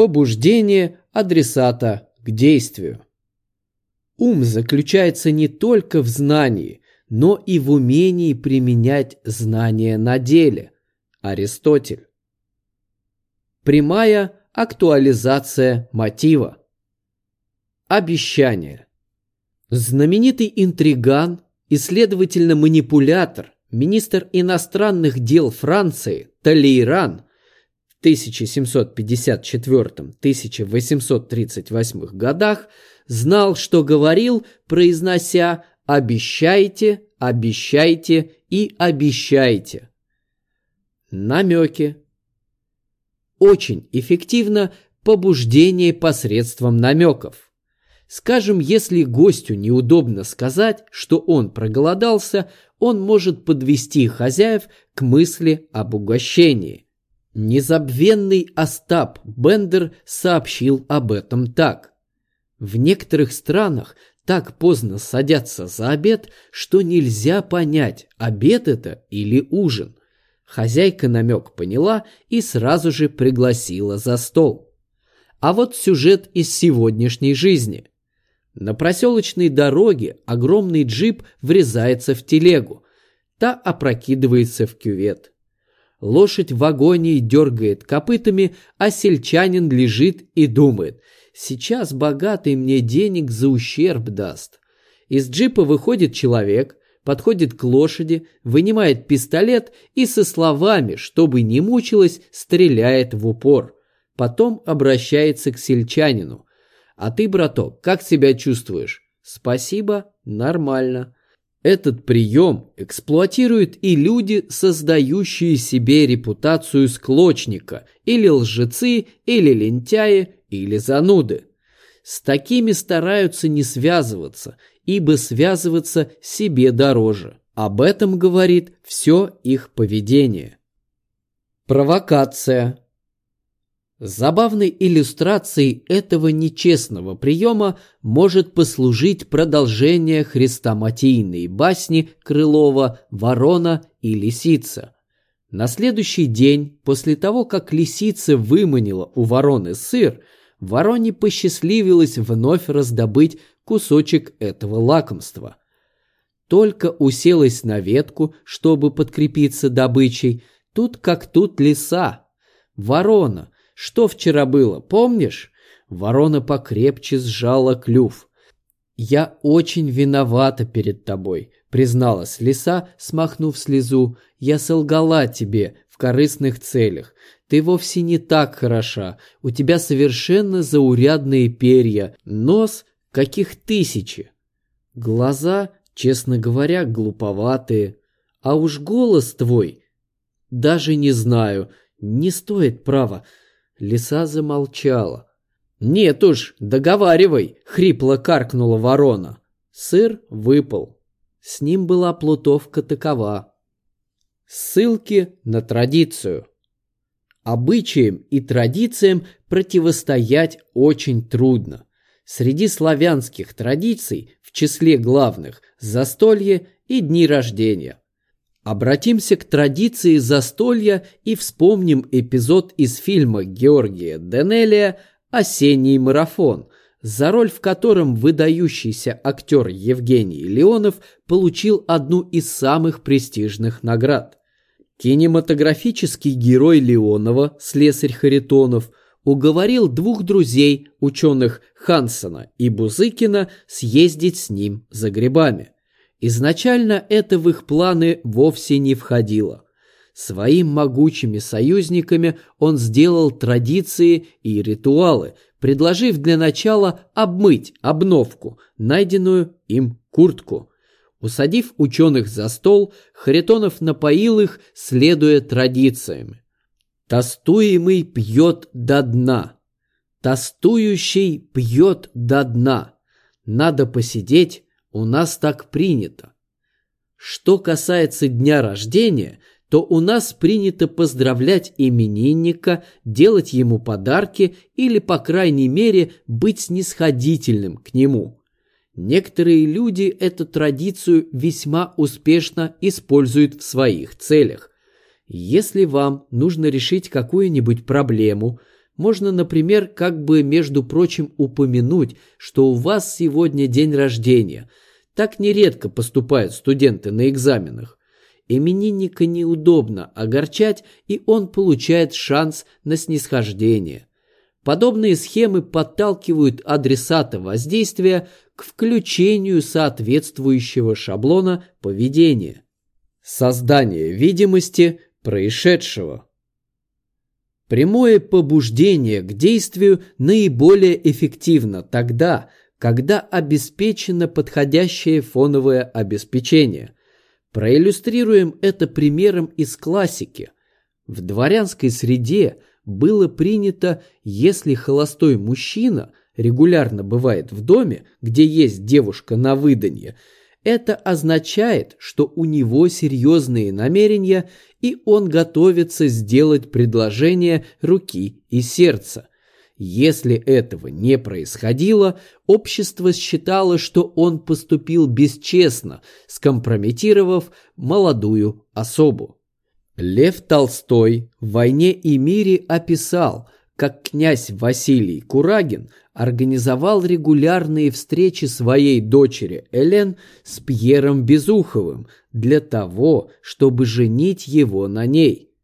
Побуждение адресата к действию. Ум заключается не только в знании, но и в умении применять знания на деле. Аристотель. Прямая актуализация мотива. Обещание. Знаменитый интриган и, следовательно, манипулятор, министр иностранных дел Франции Талейран 1754-1838 годах знал, что говорил, произнося «обещайте, обещайте и обещайте». Намеки. Очень эффективно побуждение посредством намеков. Скажем, если гостю неудобно сказать, что он проголодался, он может подвести хозяев к мысли об угощении. Незабвенный Остап Бендер сообщил об этом так. В некоторых странах так поздно садятся за обед, что нельзя понять, обед это или ужин. Хозяйка намек поняла и сразу же пригласила за стол. А вот сюжет из сегодняшней жизни. На проселочной дороге огромный джип врезается в телегу. Та опрокидывается в кювет. Лошадь в вагоне дергает копытами, а сельчанин лежит и думает – Сейчас богатый мне денег за ущерб даст. Из джипа выходит человек, подходит к лошади, вынимает пистолет и со словами, чтобы не мучилась, стреляет в упор. Потом обращается к сельчанину. «А ты, браток, как себя чувствуешь?» «Спасибо, нормально». Этот прием эксплуатируют и люди, создающие себе репутацию склочника, или лжецы, или лентяи, или зануды. С такими стараются не связываться, ибо связываться себе дороже. Об этом говорит все их поведение. Провокация. Забавной иллюстрацией этого нечестного приема может послужить продолжение хрестоматийной басни Крылова «Ворона и лисица». На следующий день, после того, как лисица выманила у вороны сыр, вороне посчастливилось вновь раздобыть кусочек этого лакомства. Только уселась на ветку, чтобы подкрепиться добычей, тут как тут лиса. Ворона, что вчера было, помнишь? Ворона покрепче сжала клюв. «Я очень виновата перед тобой», — призналась лиса, смахнув слезу. «Я солгала тебе в корыстных целях. Ты вовсе не так хороша. У тебя совершенно заурядные перья, нос каких тысячи. Глаза, честно говоря, глуповатые. А уж голос твой, даже не знаю, не стоит права. Лиса замолчала. «Нет уж, договаривай!» — хрипло каркнула ворона. Сыр выпал. С ним была плутовка такова. Ссылки на традицию. Обычаям и традициям противостоять очень трудно. Среди славянских традиций в числе главных застолье и дни рождения. Обратимся к традиции застолья и вспомним эпизод из фильма Георгия Денелия «Осенний марафон», за роль в котором выдающийся актер Евгений Леонов получил одну из самых престижных наград. Кинематографический герой Леонова, слесарь Харитонов, уговорил двух друзей, ученых Хансона и Бузыкина, съездить с ним за грибами. Изначально это в их планы вовсе не входило. Своим могучими союзниками он сделал традиции и ритуалы, предложив для начала обмыть обновку, найденную им куртку. Усадив ученых за стол, Харитонов напоил их, следуя традициям. Тостуемый пьет до дна. Тостующий пьет до дна. Надо посидеть, у нас так принято. Что касается дня рождения, то у нас принято поздравлять именинника, делать ему подарки или, по крайней мере, быть снисходительным к нему – Некоторые люди эту традицию весьма успешно используют в своих целях. Если вам нужно решить какую-нибудь проблему, Можно, например, как бы, между прочим, упомянуть, что у вас сегодня день рождения. Так нередко поступают студенты на экзаменах. Именинника неудобно огорчать, и он получает шанс на снисхождение. Подобные схемы подталкивают адресата воздействия к включению соответствующего шаблона поведения. Создание видимости происшедшего. Прямое побуждение к действию наиболее эффективно тогда, когда обеспечено подходящее фоновое обеспечение. Проиллюстрируем это примером из классики. В дворянской среде было принято, если холостой мужчина регулярно бывает в доме, где есть девушка на выданье, это означает, что у него серьезные намерения и он готовится сделать предложение руки и сердца. Если этого не происходило, общество считало, что он поступил бесчестно, скомпрометировав молодую особу. Лев Толстой в «Войне и мире» описал, как князь Василий Курагин организовал регулярные встречи своей дочери Элен с Пьером Безуховым для того, чтобы женить его на ней.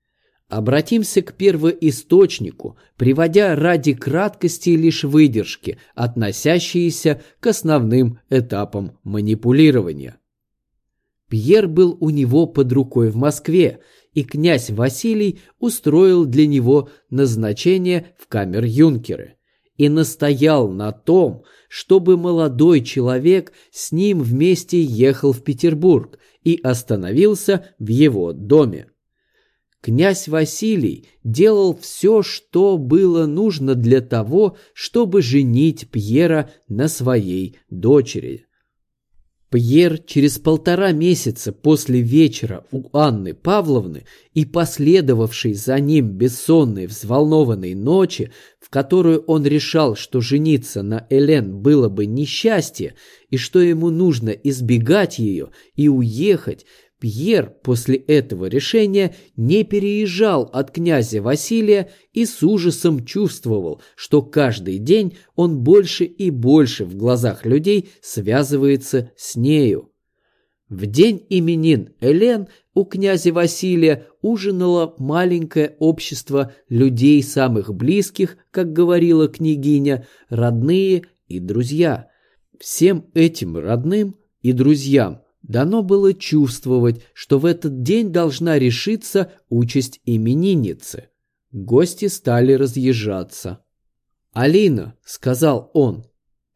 Обратимся к первоисточнику, приводя ради краткости лишь выдержки, относящиеся к основным этапам манипулирования. Пьер был у него под рукой в Москве, и князь Василий устроил для него назначение в камер-юнкеры и настоял на том, чтобы молодой человек с ним вместе ехал в Петербург и остановился в его доме. Князь Василий делал все, что было нужно для того, чтобы женить Пьера на своей дочери. Пьер через полтора месяца после вечера у Анны Павловны и последовавшей за ним бессонной взволнованной ночи, в которую он решал, что жениться на Элен было бы несчастье и что ему нужно избегать ее и уехать, Пьер после этого решения не переезжал от князя Василия и с ужасом чувствовал, что каждый день он больше и больше в глазах людей связывается с нею. В день именин Элен у князя Василия ужинало маленькое общество людей самых близких, как говорила княгиня, родные и друзья. Всем этим родным и друзьям Дано было чувствовать, что в этот день должна решиться участь именинницы. Гости стали разъезжаться. «Алина», — сказал он,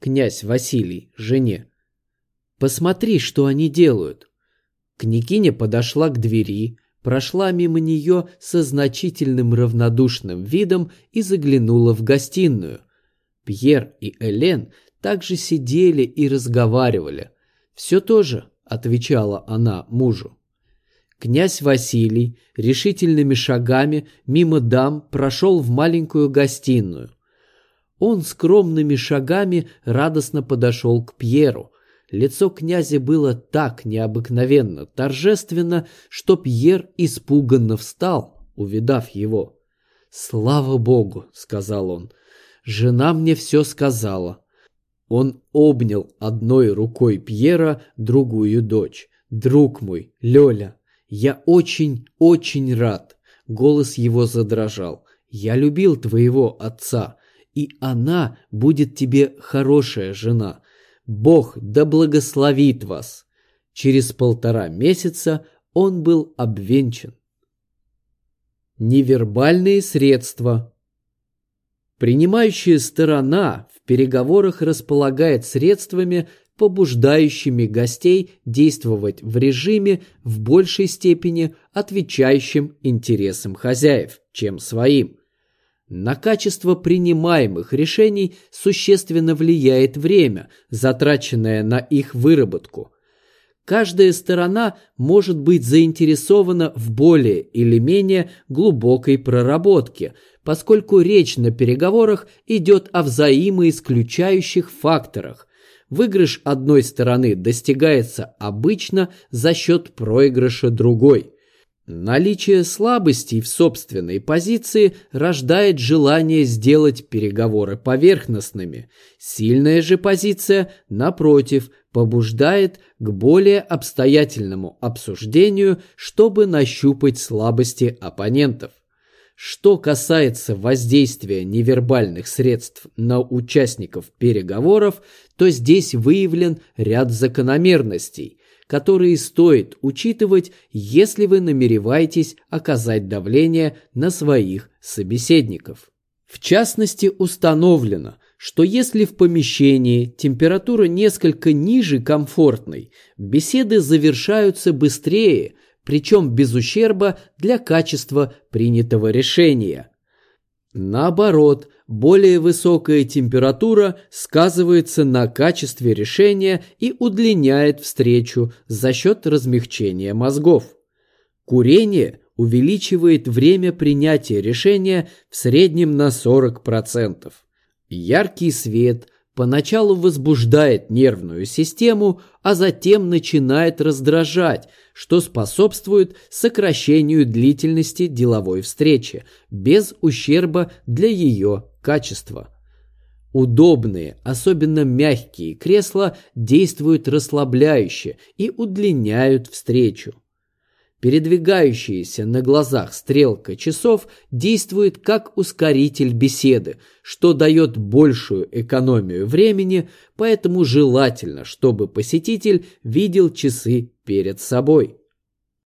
князь Василий, жене, — «посмотри, что они делают». Княгиня подошла к двери, прошла мимо нее со значительным равнодушным видом и заглянула в гостиную. Пьер и Элен также сидели и разговаривали. Все то же отвечала она мужу. Князь Василий решительными шагами мимо дам прошел в маленькую гостиную. Он скромными шагами радостно подошел к Пьеру. Лицо князя было так необыкновенно торжественно, что Пьер испуганно встал, увидав его. «Слава Богу!» — сказал он. «Жена мне все сказала. Он обнял одной рукой Пьера, другую дочь. «Друг мой, Лёля, я очень-очень рад!» Голос его задрожал. «Я любил твоего отца, и она будет тебе хорошая жена. Бог да благословит вас!» Через полтора месяца он был обвенчан. Невербальные средства Принимающая сторона переговорах располагает средствами, побуждающими гостей действовать в режиме в большей степени отвечающим интересам хозяев, чем своим. На качество принимаемых решений существенно влияет время, затраченное на их выработку. Каждая сторона может быть заинтересована в более или менее глубокой проработке – поскольку речь на переговорах идет о взаимоисключающих факторах. Выигрыш одной стороны достигается обычно за счет проигрыша другой. Наличие слабостей в собственной позиции рождает желание сделать переговоры поверхностными. Сильная же позиция, напротив, побуждает к более обстоятельному обсуждению, чтобы нащупать слабости оппонентов. Что касается воздействия невербальных средств на участников переговоров, то здесь выявлен ряд закономерностей, которые стоит учитывать, если вы намереваетесь оказать давление на своих собеседников. В частности, установлено, что если в помещении температура несколько ниже комфортной, беседы завершаются быстрее, причем без ущерба для качества принятого решения. Наоборот, более высокая температура сказывается на качестве решения и удлиняет встречу за счет размягчения мозгов. Курение увеличивает время принятия решения в среднем на 40%. Яркий свет – поначалу возбуждает нервную систему, а затем начинает раздражать, что способствует сокращению длительности деловой встречи без ущерба для ее качества. Удобные, особенно мягкие кресла действуют расслабляюще и удлиняют встречу. Передвигающаяся на глазах стрелка часов действует как ускоритель беседы, что дает большую экономию времени, поэтому желательно, чтобы посетитель видел часы перед собой.